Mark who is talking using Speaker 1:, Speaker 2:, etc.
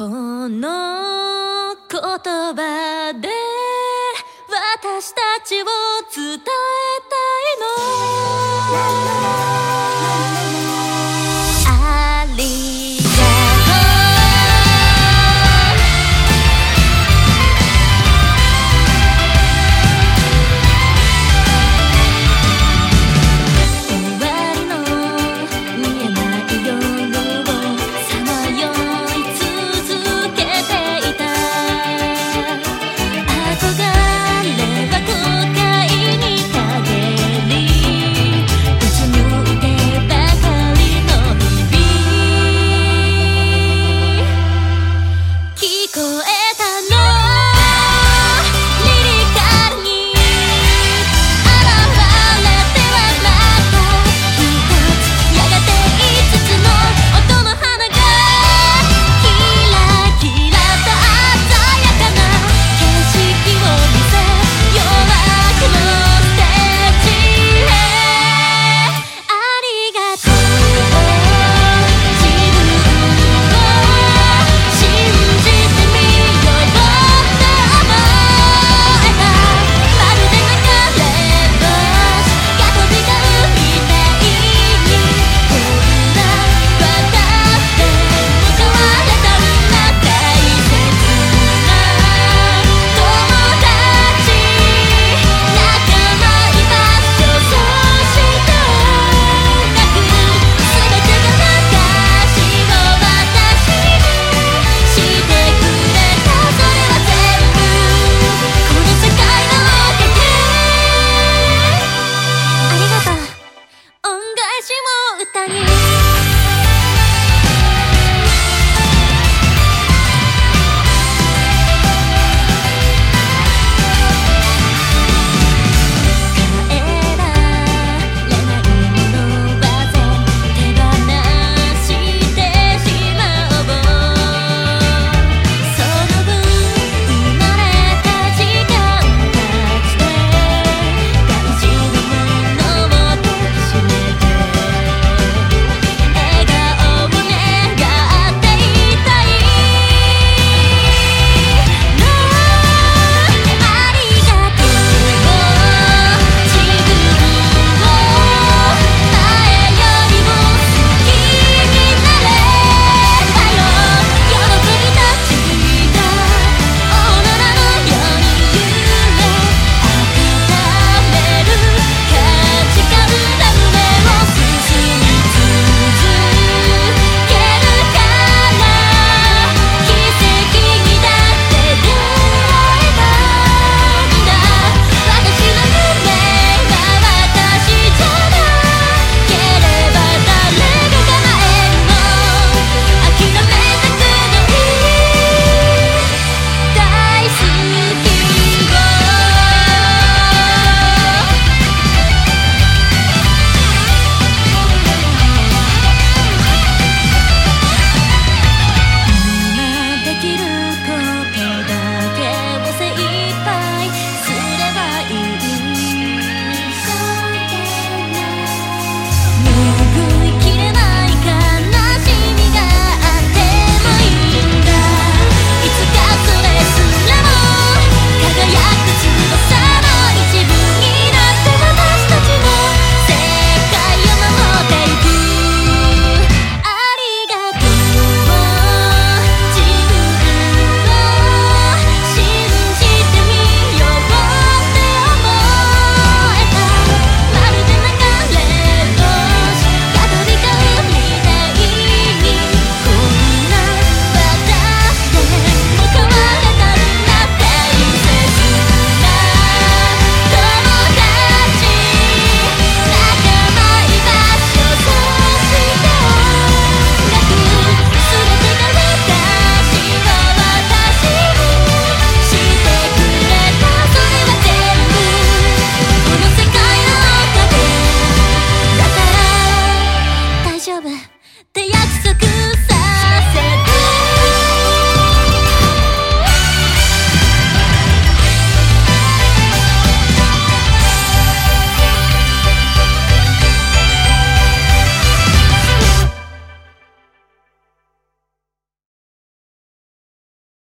Speaker 1: この言葉で私たちを伝えて